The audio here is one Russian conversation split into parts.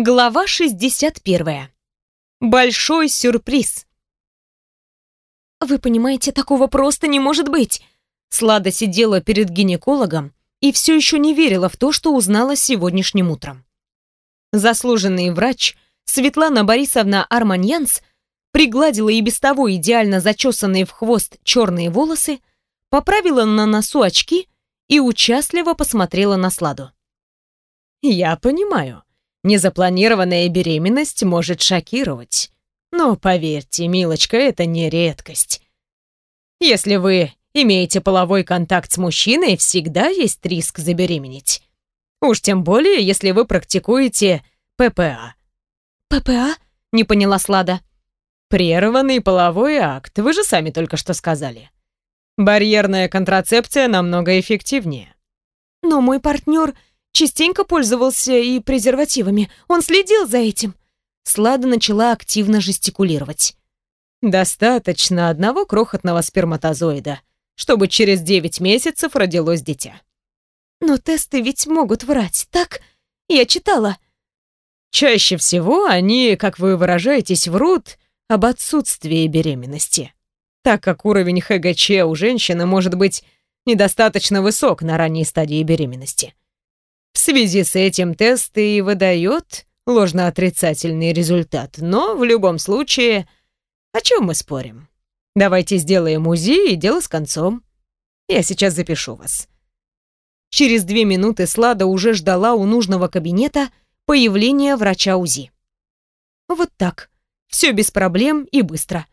Глава 61. Большой сюрприз. Вы понимаете, такого просто не может быть. Слада сидела перед гинекологом и все еще не верила в то, что узнала сегодняшним утром. Заслуженный врач Светлана Борисовна Арманьянс пригладила и без того идеально зачесанные в хвост черные волосы, поправила на носу очки и участливо посмотрела на Сладу. «Я понимаю», Незапланированная беременность может шокировать. Но поверьте, милочка, это не редкость. Если вы имеете половой контакт с мужчиной, всегда есть риск забеременеть. Уж тем более, если вы практикуете ППА. ППА? Не поняла Слада. Прерванный половой акт, вы же сами только что сказали. Барьерная контрацепция намного эффективнее. Но мой партнер частенько пользовался и презервативами. Он следил за этим. Слада начала активно жестикулировать. Достаточно одного крохотного сперматозоида, чтобы через 9 месяцев родилось дитя. Но тесты ведь могут врать, так? Я читала. Чаще всего они, как вы выражаетесь, врут об отсутствии беременности, так как уровень ХГЧ у женщины может быть недостаточно высок на ранней стадии беременности. В связи с этим тест и выдает ложно-отрицательный результат, но в любом случае, о чем мы спорим? Давайте сделаем УЗИ и дело с концом. Я сейчас запишу вас. Через две минуты Слада уже ждала у нужного кабинета появления врача УЗИ. Вот так. Все без проблем и быстро.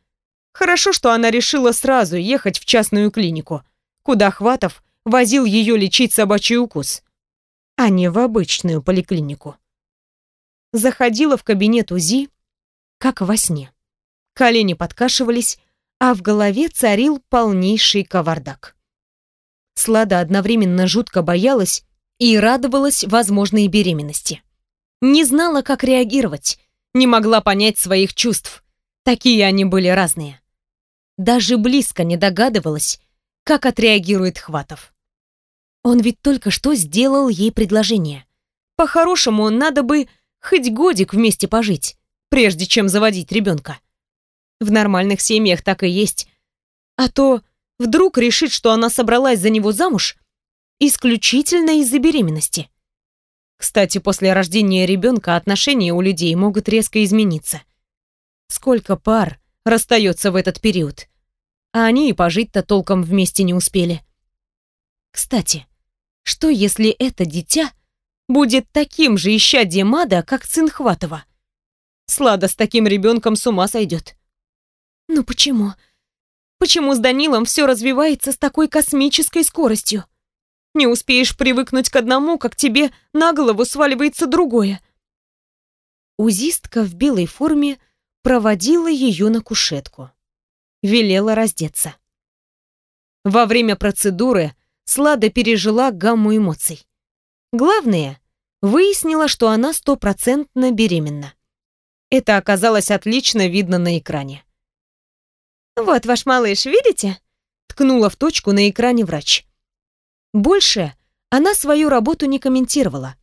Хорошо, что она решила сразу ехать в частную клинику, куда Хватов возил ее лечить собачий укус а не в обычную поликлинику. Заходила в кабинет УЗИ, как во сне. Колени подкашивались, а в голове царил полнейший кавардак. Слада одновременно жутко боялась и радовалась возможной беременности. Не знала, как реагировать, не могла понять своих чувств. Такие они были разные. Даже близко не догадывалась, как отреагирует Хватов. Он ведь только что сделал ей предложение. По-хорошему, надо бы хоть годик вместе пожить, прежде чем заводить ребенка. В нормальных семьях так и есть. А то вдруг решит, что она собралась за него замуж исключительно из-за беременности. Кстати, после рождения ребенка отношения у людей могут резко измениться. Сколько пар расстается в этот период, а они и пожить-то толком вместе не успели. Кстати, что, если это дитя будет таким же исчадием ада, как сын Хватова? Слада с таким ребенком с ума сойдет. Ну почему? Почему с Данилом все развивается с такой космической скоростью? Не успеешь привыкнуть к одному, как тебе на голову сваливается другое. Узистка в белой форме проводила ее на кушетку. Велела раздеться. Во время процедуры Слада пережила гамму эмоций. Главное, выяснила, что она стопроцентно беременна. Это оказалось отлично видно на экране. «Вот ваш малыш, видите?» ткнула в точку на экране врач. Больше она свою работу не комментировала,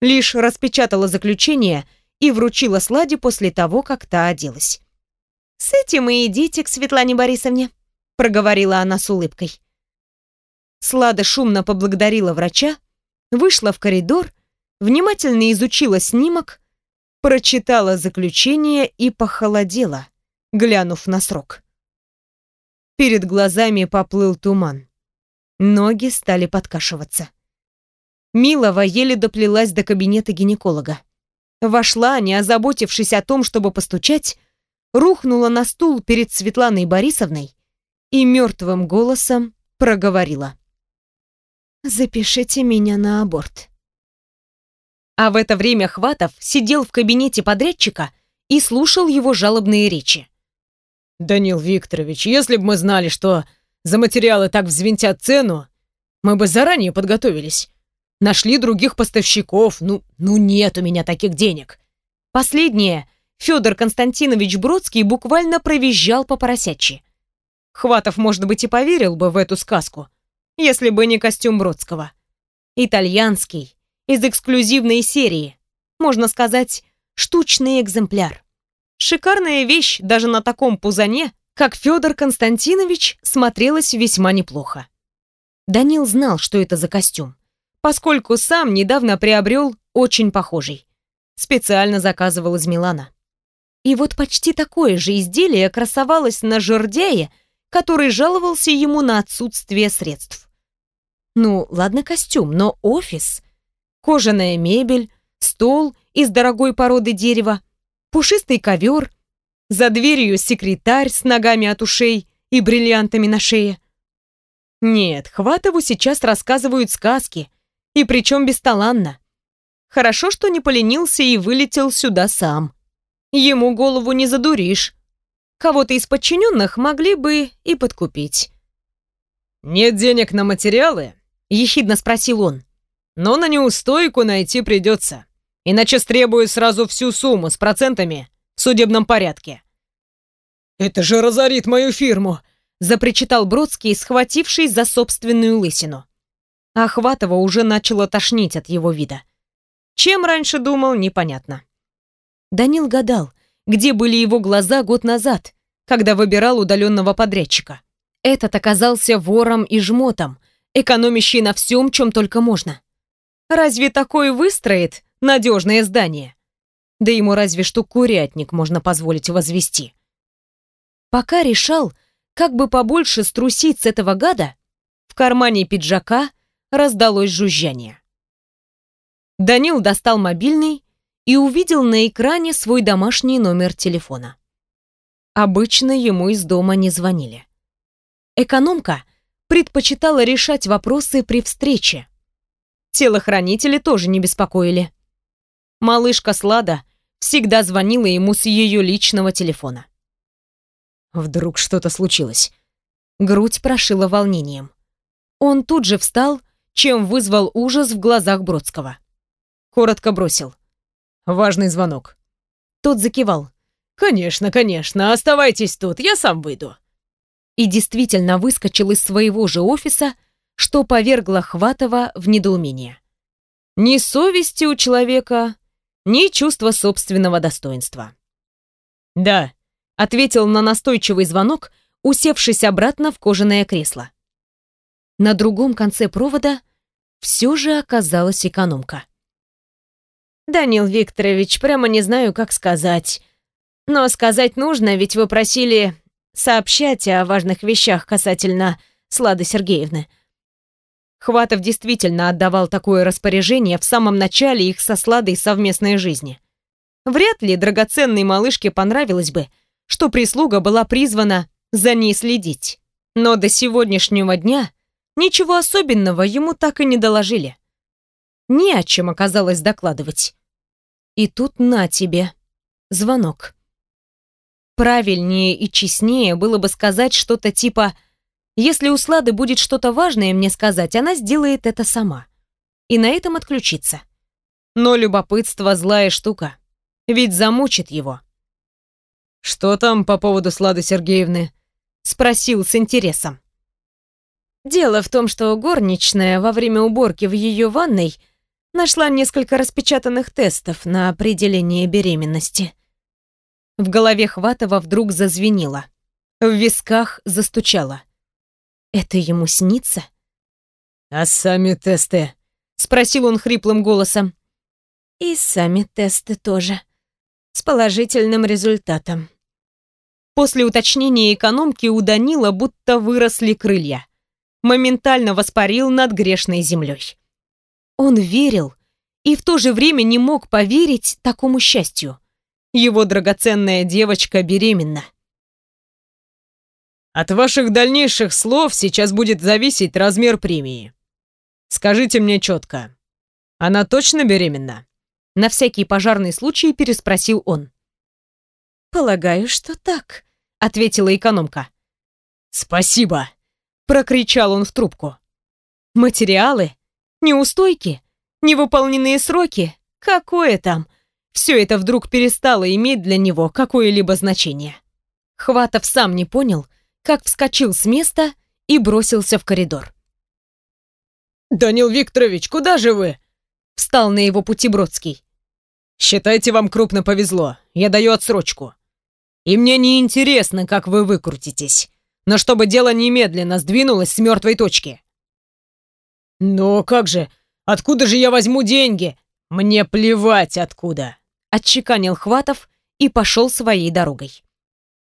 лишь распечатала заключение и вручила Сладе после того, как та оделась. «С этим и идите к Светлане Борисовне», проговорила она с улыбкой. Слада шумно поблагодарила врача, вышла в коридор, внимательно изучила снимок, прочитала заключение и похолодела, глянув на срок. Перед глазами поплыл туман. Ноги стали подкашиваться. Милова еле доплелась до кабинета гинеколога. Вошла, не озаботившись о том, чтобы постучать, рухнула на стул перед Светланой Борисовной и мертвым голосом проговорила. Запишите меня на аборт. А в это время Хватов сидел в кабинете подрядчика и слушал его жалобные речи. «Данил Викторович, если бы мы знали, что за материалы так взвинтят цену, мы бы заранее подготовились. Нашли других поставщиков, ну, ну нет у меня таких денег». Последнее Федор Константинович Бродский буквально провизжал по поросячьи. Хватов, может быть, и поверил бы в эту сказку, если бы не костюм Бродского. Итальянский, из эксклюзивной серии. Можно сказать, штучный экземпляр. Шикарная вещь даже на таком пузане, как Федор Константинович, смотрелась весьма неплохо. Данил знал, что это за костюм, поскольку сам недавно приобрел очень похожий. Специально заказывал из Милана. И вот почти такое же изделие красовалось на жердяе, который жаловался ему на отсутствие средств. Ну, ладно костюм, но офис. Кожаная мебель, стол из дорогой породы дерева, пушистый ковер, за дверью секретарь с ногами от ушей и бриллиантами на шее. Нет, Хватову сейчас рассказывают сказки, и причем бесталанно. Хорошо, что не поленился и вылетел сюда сам. Ему голову не задуришь. Кого-то из подчиненных могли бы и подкупить. «Нет денег на материалы?» — ехидно спросил он. «Но на неустойку найти придется, иначе стребую сразу всю сумму с процентами в судебном порядке». «Это же разорит мою фирму!» — запричитал Бродский, схватившись за собственную лысину. Ахватова уже начало тошнить от его вида. Чем раньше думал, непонятно. Данил гадал, где были его глаза год назад, когда выбирал удаленного подрядчика. Этот оказался вором и жмотом, экономящий на всем, чем только можно. Разве такой выстроит надежное здание? Да ему разве что курятник можно позволить возвести. Пока решал, как бы побольше струсить с этого гада, в кармане пиджака раздалось жужжание. Данил достал мобильный и увидел на экране свой домашний номер телефона. Обычно ему из дома не звонили. Экономка предпочитала решать вопросы при встрече. Телохранители тоже не беспокоили. Малышка Слада всегда звонила ему с ее личного телефона. Вдруг что-то случилось. Грудь прошила волнением. Он тут же встал, чем вызвал ужас в глазах Бродского коротко бросил. «Важный звонок». Тот закивал. «Конечно, конечно, оставайтесь тут, я сам выйду». И действительно выскочил из своего же офиса, что повергло Хватова в недоумение. Ни совести у человека, ни чувства собственного достоинства. «Да», — ответил на настойчивый звонок, усевшись обратно в кожаное кресло. На другом конце провода все же оказалась экономка. «Данил Викторович, прямо не знаю, как сказать. Но сказать нужно, ведь вы просили сообщать о важных вещах касательно Слады Сергеевны». Хватов действительно отдавал такое распоряжение в самом начале их со Сладой совместной жизни. Вряд ли драгоценной малышке понравилось бы, что прислуга была призвана за ней следить. Но до сегодняшнего дня ничего особенного ему так и не доложили. Не о чем оказалось докладывать. И тут на тебе. Звонок. Правильнее и честнее было бы сказать что-то типа «Если у Слады будет что-то важное мне сказать, она сделает это сама». И на этом отключиться. Но любопытство злая штука. Ведь замучит его. «Что там по поводу Слады Сергеевны?» Спросил с интересом. Дело в том, что горничная во время уборки в ее ванной Нашла несколько распечатанных тестов на определение беременности. В голове Хватова вдруг зазвенело. В висках застучало. Это ему снится? «А сами тесты?» — спросил он хриплым голосом. «И сами тесты тоже. С положительным результатом». После уточнения экономки у Данила будто выросли крылья. Моментально воспарил над грешной землей. Он верил и в то же время не мог поверить такому счастью. Его драгоценная девочка беременна. От ваших дальнейших слов сейчас будет зависеть размер премии. Скажите мне четко, она точно беременна? На всякий пожарный случай переспросил он. «Полагаю, что так», — ответила экономка. «Спасибо», — прокричал он в трубку. «Материалы? Неустойки? Невыполненные сроки? Какое там? Все это вдруг перестало иметь для него какое-либо значение. Хватов сам не понял, как вскочил с места и бросился в коридор. «Данил Викторович, куда же вы?» Встал на его пути Бродский. Считайте, вам крупно повезло. Я даю отсрочку. И мне не интересно, как вы выкрутитесь. Но чтобы дело немедленно сдвинулось с мертвой точки. Но как же? Откуда же я возьму деньги? Мне плевать откуда. Отчеканил Хватов и пошел своей дорогой.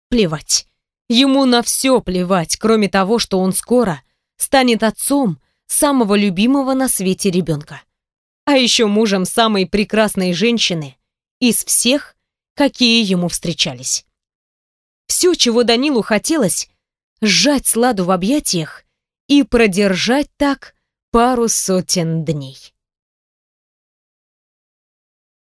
Плевать. Ему на все плевать, кроме того, что он скоро станет отцом самого любимого на свете ребенка. А еще мужем самой прекрасной женщины из всех, какие ему встречались. Все, чего Данилу хотелось, сжать Сладу в объятиях и продержать так пару сотен дней.